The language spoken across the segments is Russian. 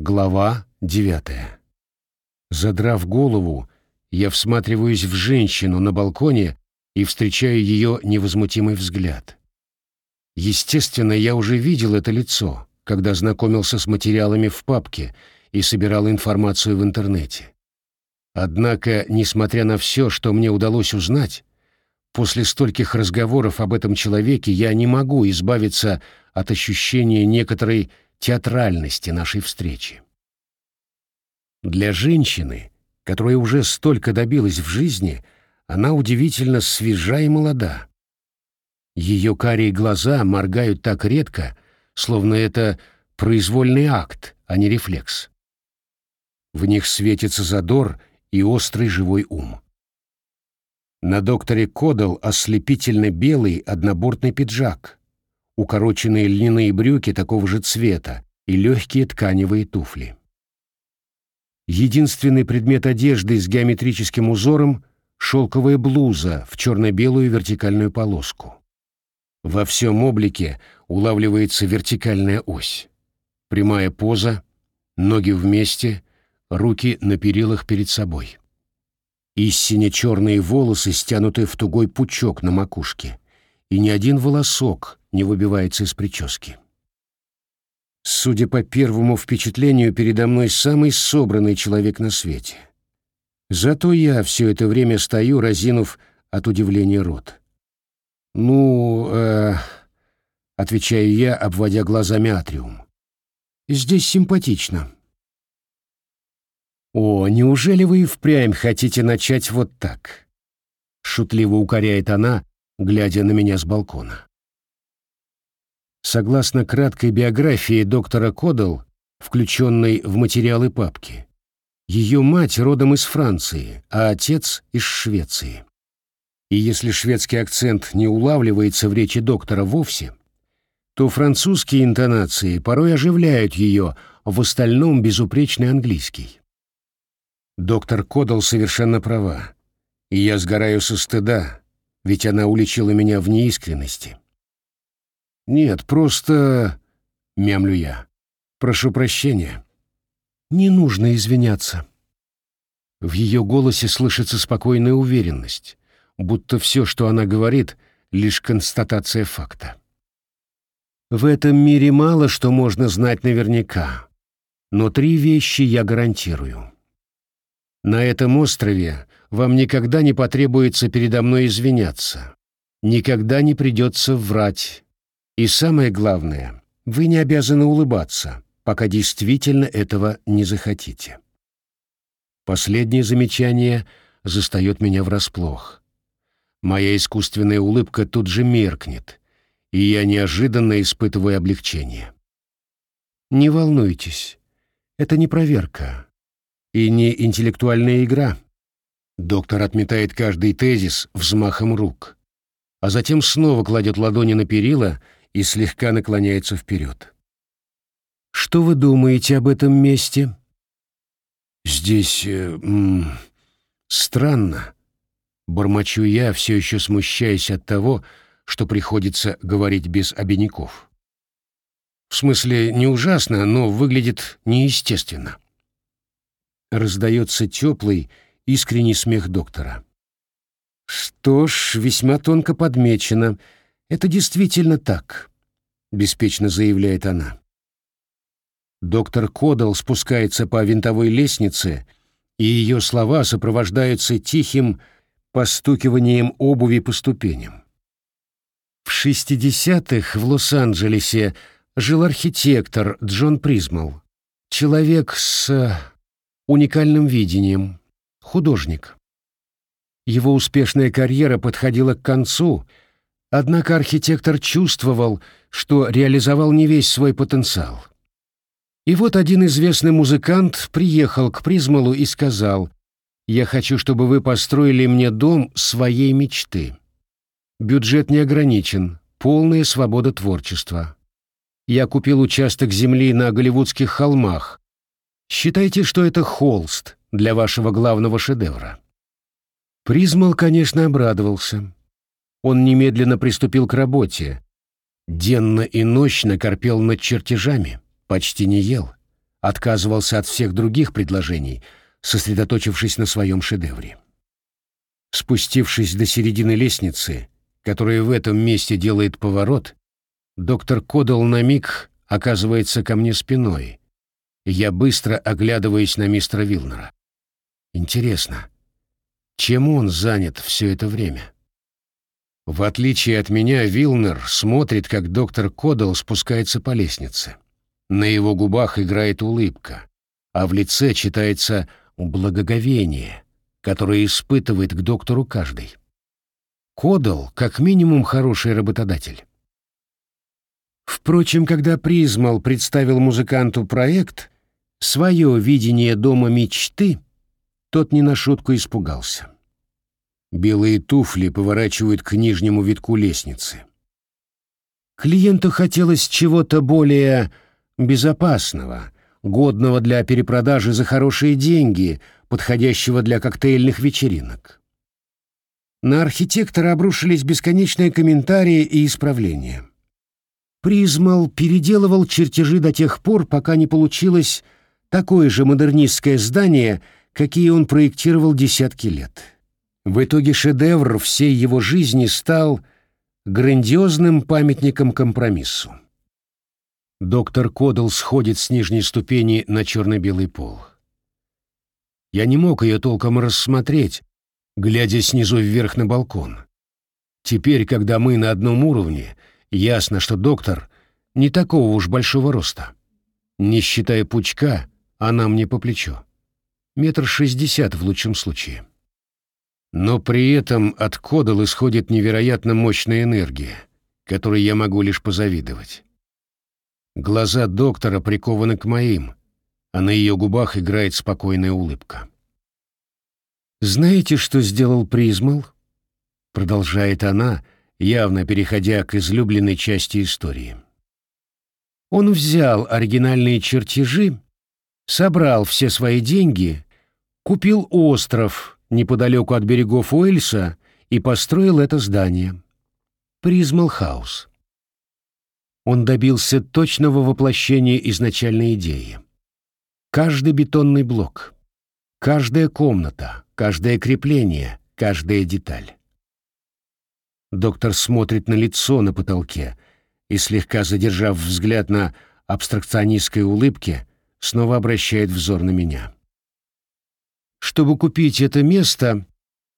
Глава девятая. Задрав голову, я всматриваюсь в женщину на балконе и встречаю ее невозмутимый взгляд. Естественно, я уже видел это лицо, когда знакомился с материалами в папке и собирал информацию в интернете. Однако, несмотря на все, что мне удалось узнать, после стольких разговоров об этом человеке я не могу избавиться от ощущения некоторой театральности нашей встречи. Для женщины, которая уже столько добилась в жизни, она удивительно свежа и молода. Ее карие глаза моргают так редко, словно это произвольный акт, а не рефлекс. В них светится задор и острый живой ум. На докторе Кодал ослепительно белый однобортный пиджак, укороченные льняные брюки такого же цвета и легкие тканевые туфли. Единственный предмет одежды с геометрическим узором — шелковая блуза в черно-белую вертикальную полоску. Во всем облике улавливается вертикальная ось. Прямая поза, ноги вместе, руки на перилах перед собой. И сине-черные волосы стянуты в тугой пучок на макушке, и ни один волосок не выбивается из прически. Судя по первому впечатлению, передо мной самый собранный человек на свете. Зато я все это время стою, разинув от удивления рот. «Ну, э, — отвечаю я, обводя глазами атриум. «Здесь симпатично». «О, неужели вы и впрямь хотите начать вот так?» — шутливо укоряет она, глядя на меня с балкона. Согласно краткой биографии доктора Кодал, включенной в материалы папки, ее мать родом из Франции, а отец — из Швеции. И если шведский акцент не улавливается в речи доктора вовсе, то французские интонации порой оживляют ее в остальном безупречный английский. Доктор Кодал совершенно права, и я сгораю со стыда, ведь она уличила меня в неискренности. «Нет, просто...» — мямлю я. «Прошу прощения». «Не нужно извиняться». В ее голосе слышится спокойная уверенность, будто все, что она говорит, — лишь констатация факта. В этом мире мало что можно знать наверняка, но три вещи я гарантирую. На этом острове вам никогда не потребуется передо мной извиняться, никогда не придется врать, и самое главное, вы не обязаны улыбаться, пока действительно этого не захотите. Последнее замечание застает меня врасплох. Моя искусственная улыбка тут же меркнет, и я неожиданно испытываю облегчение. Не волнуйтесь, это не проверка и не интеллектуальная игра. Доктор отметает каждый тезис взмахом рук, а затем снова кладет ладони на перила и слегка наклоняется вперед. «Что вы думаете об этом месте?» «Здесь... Э, странно», — бормочу я, все еще смущаясь от того, что приходится говорить без обиняков. В смысле, не ужасно, но выглядит неестественно. Раздается теплый, искренний смех доктора. «Что ж, весьма тонко подмечено», «Это действительно так», — беспечно заявляет она. Доктор Кодал спускается по винтовой лестнице, и ее слова сопровождаются тихим постукиванием обуви по ступеням. В 60-х в Лос-Анджелесе жил архитектор Джон Призмал, человек с уникальным видением, художник. Его успешная карьера подходила к концу — Однако архитектор чувствовал, что реализовал не весь свой потенциал. И вот один известный музыкант приехал к Призмалу и сказал, «Я хочу, чтобы вы построили мне дом своей мечты. Бюджет не ограничен, полная свобода творчества. Я купил участок земли на Голливудских холмах. Считайте, что это холст для вашего главного шедевра». Призмал, конечно, обрадовался он немедленно приступил к работе. Денно и ночно корпел над чертежами, почти не ел, отказывался от всех других предложений, сосредоточившись на своем шедевре. Спустившись до середины лестницы, которая в этом месте делает поворот, доктор Кодал на миг оказывается ко мне спиной. Я быстро оглядываюсь на мистера Вилнера. Интересно, чем он занят все это время? В отличие от меня, Вилнер смотрит, как доктор Кодал спускается по лестнице. На его губах играет улыбка, а в лице читается благоговение, которое испытывает к доктору каждый. Кодал, как минимум, хороший работодатель. Впрочем, когда Призмал представил музыканту проект, свое видение дома мечты, тот не на шутку испугался. Белые туфли поворачивают к нижнему витку лестницы. Клиенту хотелось чего-то более безопасного, годного для перепродажи за хорошие деньги, подходящего для коктейльных вечеринок. На архитектора обрушились бесконечные комментарии и исправления. Призмал переделывал чертежи до тех пор, пока не получилось такое же модернистское здание, какие он проектировал десятки лет. В итоге шедевр всей его жизни стал грандиозным памятником компромиссу. Доктор Кодл сходит с нижней ступени на черно-белый пол. Я не мог ее толком рассмотреть, глядя снизу вверх на балкон. Теперь, когда мы на одном уровне, ясно, что доктор не такого уж большого роста. Не считая пучка, она мне по плечу. Метр шестьдесят в лучшем случае. Но при этом от Кодал исходит невероятно мощная энергия, которой я могу лишь позавидовать. Глаза доктора прикованы к моим, а на ее губах играет спокойная улыбка. «Знаете, что сделал Призмал?» Продолжает она, явно переходя к излюбленной части истории. Он взял оригинальные чертежи, собрал все свои деньги, купил остров, неподалеку от берегов Уэльса и построил это здание. Призмал Хаус. Он добился точного воплощения изначальной идеи. Каждый бетонный блок, каждая комната, каждое крепление, каждая деталь. Доктор смотрит на лицо на потолке и, слегка задержав взгляд на абстракционистской улыбке, снова обращает взор на меня. Чтобы купить это место,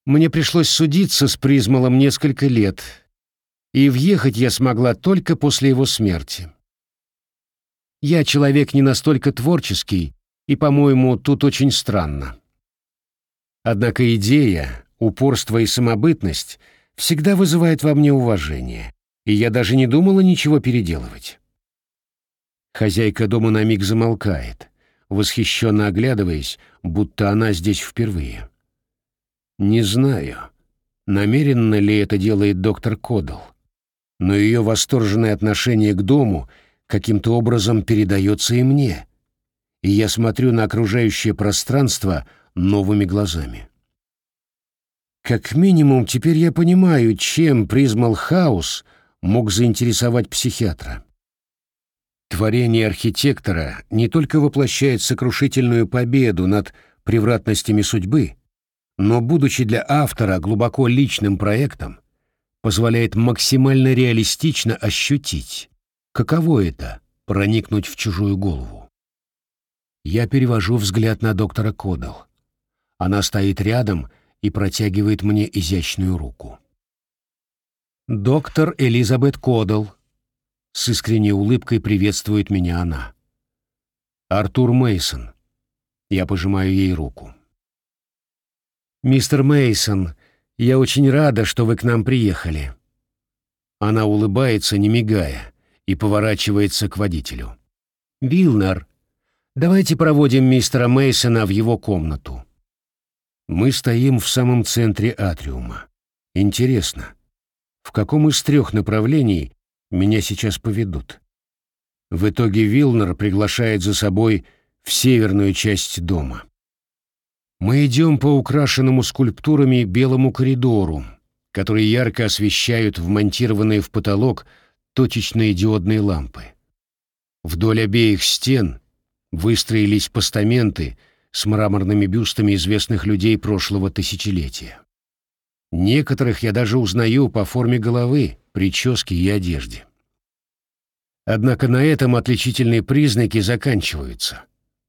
мне пришлось судиться с Призмалом несколько лет, и въехать я смогла только после его смерти. Я человек не настолько творческий, и, по-моему, тут очень странно. Однако идея, упорство и самобытность всегда вызывают во мне уважение, и я даже не думала ничего переделывать. Хозяйка дома на миг замолкает восхищенно оглядываясь, будто она здесь впервые. Не знаю, намеренно ли это делает доктор Кодал, но ее восторженное отношение к дому каким-то образом передается и мне, и я смотрю на окружающее пространство новыми глазами. Как минимум, теперь я понимаю, чем Призмал Хаус мог заинтересовать психиатра. Творение архитектора не только воплощает сокрушительную победу над превратностями судьбы, но, будучи для автора глубоко личным проектом, позволяет максимально реалистично ощутить, каково это — проникнуть в чужую голову. Я перевожу взгляд на доктора Кодал. Она стоит рядом и протягивает мне изящную руку. «Доктор Элизабет Кодал», с искренней улыбкой приветствует меня она. Артур Мейсон. Я пожимаю ей руку. Мистер Мейсон, я очень рада, что вы к нам приехали. Она улыбается, не мигая, и поворачивается к водителю. Вилнер, давайте проводим мистера Мейсона в его комнату. Мы стоим в самом центре атриума. Интересно, в каком из трех направлений меня сейчас поведут. В итоге Вилнер приглашает за собой в северную часть дома. Мы идем по украшенному скульптурами белому коридору, который ярко освещают вмонтированные в потолок точечные диодные лампы. Вдоль обеих стен выстроились постаменты с мраморными бюстами известных людей прошлого тысячелетия. Некоторых я даже узнаю по форме головы, прическе и одежде. Однако на этом отличительные признаки заканчиваются.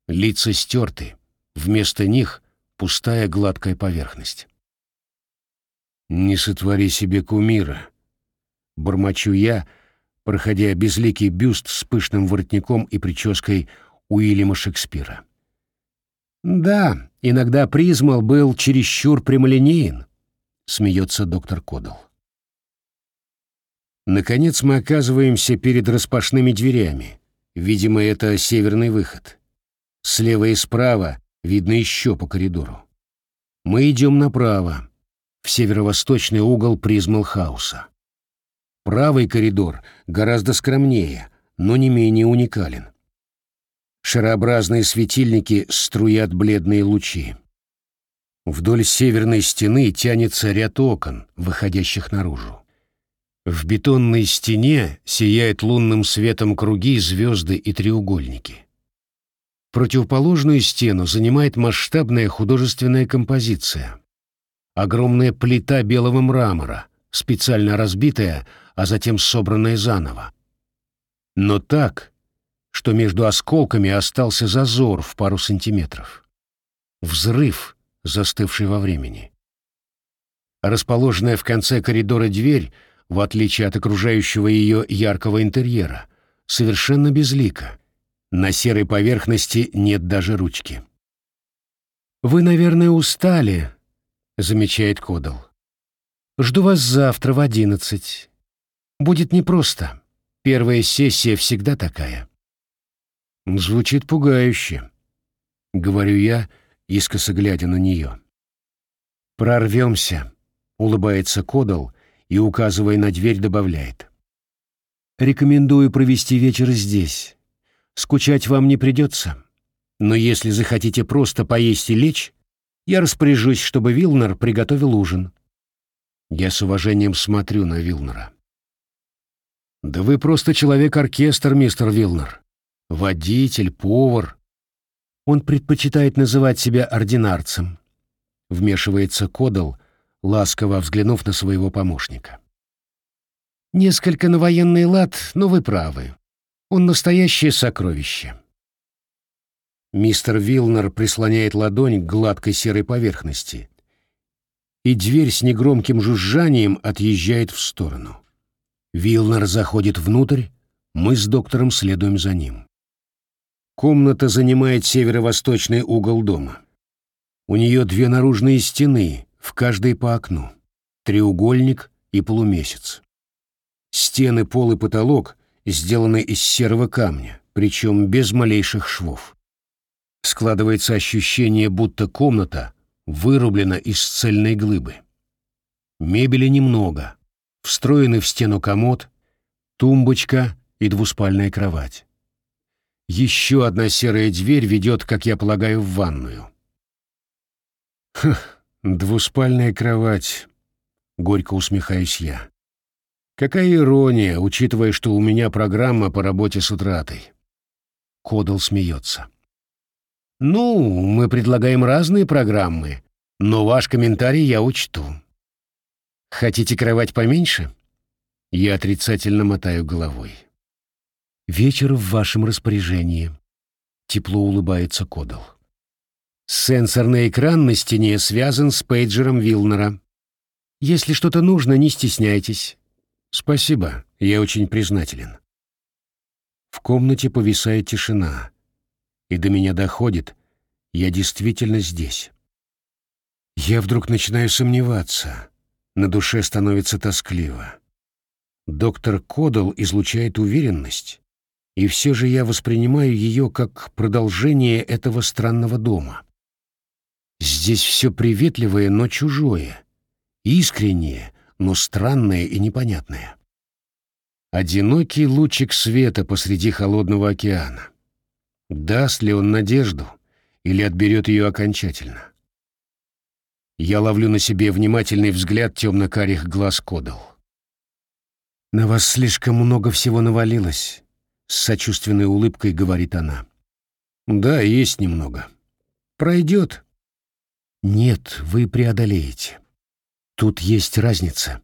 Лица стерты, вместо них пустая гладкая поверхность. «Не сотвори себе кумира», — бормочу я, проходя безликий бюст с пышным воротником и прической Уильяма Шекспира. «Да, иногда Призмал был чересчур прямолинеен», — смеется доктор Кодал. Наконец мы оказываемся перед распашными дверями. Видимо, это северный выход. Слева и справа видно еще по коридору. Мы идем направо, в северо-восточный угол Призмал-хауса. Правый коридор гораздо скромнее, но не менее уникален. Шарообразные светильники струят бледные лучи. Вдоль северной стены тянется ряд окон, выходящих наружу. В бетонной стене сияют лунным светом круги, звезды и треугольники. Противоположную стену занимает масштабная художественная композиция. Огромная плита белого мрамора, специально разбитая, а затем собранная заново. Но так, что между осколками остался зазор в пару сантиметров. Взрыв, застывший во времени. Расположенная в конце коридора дверь — в отличие от окружающего ее яркого интерьера, совершенно безлика. На серой поверхности нет даже ручки. «Вы, наверное, устали», — замечает Кодал. «Жду вас завтра в одиннадцать. Будет непросто. Первая сессия всегда такая». Звучит пугающе, — говорю я, искоса глядя на нее. «Прорвемся», — улыбается Кодал, и, указывая на дверь, добавляет. «Рекомендую провести вечер здесь. Скучать вам не придется. Но если захотите просто поесть и лечь, я распоряжусь, чтобы Вилнер приготовил ужин». Я с уважением смотрю на Вилнера. «Да вы просто человек-оркестр, мистер Вилнер. Водитель, повар». Он предпочитает называть себя ординарцем. Вмешивается Кодал, ласково взглянув на своего помощника. «Несколько на военный лад, но вы правы. Он настоящее сокровище». Мистер Вилнер прислоняет ладонь к гладкой серой поверхности, и дверь с негромким жужжанием отъезжает в сторону. Вилнер заходит внутрь, мы с доктором следуем за ним. Комната занимает северо-восточный угол дома. У нее две наружные стены, в каждой по окну, треугольник и полумесяц. Стены, пол и потолок сделаны из серого камня, причем без малейших швов. Складывается ощущение, будто комната вырублена из цельной глыбы. Мебели немного, встроены в стену комод, тумбочка и двуспальная кровать. Еще одна серая дверь ведет, как я полагаю, в ванную. Хм, Двуспальная кровать. Горько усмехаюсь я. Какая ирония, учитывая, что у меня программа по работе с утратой. Кодал смеется. Ну, мы предлагаем разные программы, но ваш комментарий я учту. Хотите кровать поменьше? Я отрицательно мотаю головой. Вечер в вашем распоряжении. Тепло улыбается Кодал. Сенсорный экран на стене связан с пейджером Вилнера. Если что-то нужно, не стесняйтесь. Спасибо, я очень признателен. В комнате повисает тишина, и до меня доходит, я действительно здесь. Я вдруг начинаю сомневаться, на душе становится тоскливо. Доктор Кодал излучает уверенность, и все же я воспринимаю ее как продолжение этого странного дома. Здесь все приветливое, но чужое, искреннее, но странное и непонятное. Одинокий лучик света посреди холодного океана. Даст ли он надежду или отберет ее окончательно? Я ловлю на себе внимательный взгляд темно-карих глаз Кодал. «На вас слишком много всего навалилось», — с сочувственной улыбкой говорит она. Да, есть немного. Пройдет. Нет, вы преодолеете. Тут есть разница,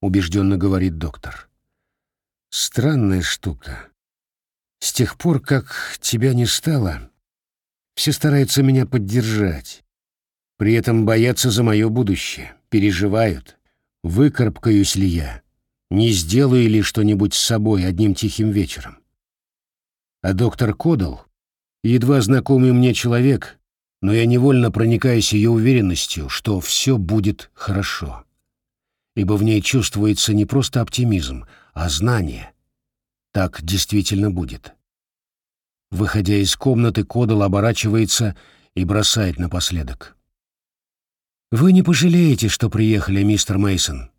убежденно говорит доктор. Странная штука. С тех пор, как тебя не стало, все стараются меня поддержать. При этом боятся за мое будущее, переживают, выкарабкаюсь ли я, не сделаю ли что-нибудь с собой одним тихим вечером. А доктор Кодал, едва знакомый мне человек, но я невольно проникаюсь ее уверенностью, что все будет хорошо. Ибо в ней чувствуется не просто оптимизм, а знание. Так действительно будет. Выходя из комнаты, Кодал оборачивается и бросает напоследок. «Вы не пожалеете, что приехали, мистер Мейсон.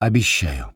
Обещаю».